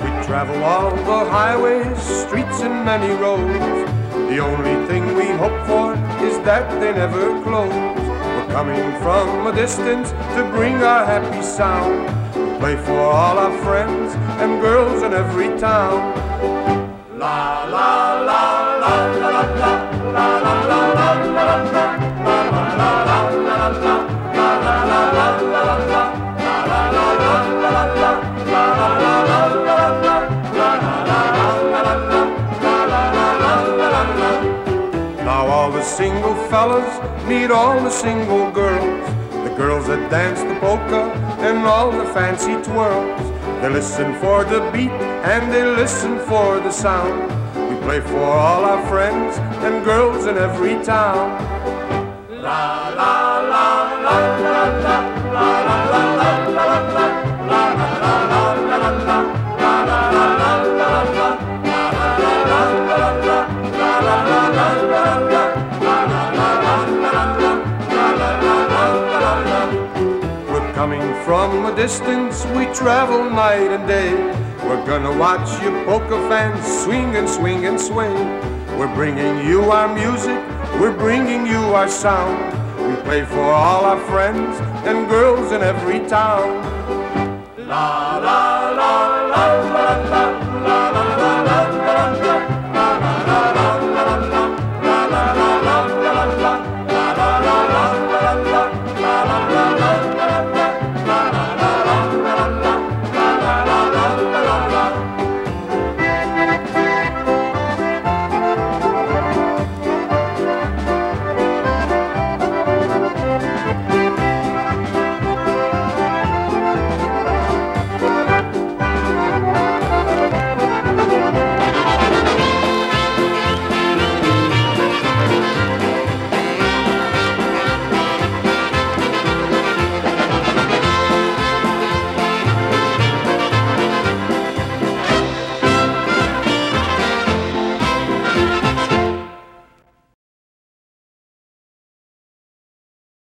We travel all the highways, streets, and many roads. The only thing we hope for is that they never close. We're coming from a distance to bring our happy sound. We play for all our friends and girls in every town. All the single fellas meet all the single girls. The girls that dance the polka and all the fancy twirls. They listen for the beat and they listen for the sound. We play for all our friends and girls in every town. La coming from a distance, we travel night and day. We're gonna watch you polka fans swing and swing and sway. We're bringing you our music, we're bringing you our sound. We play for all our friends and girls in every town. La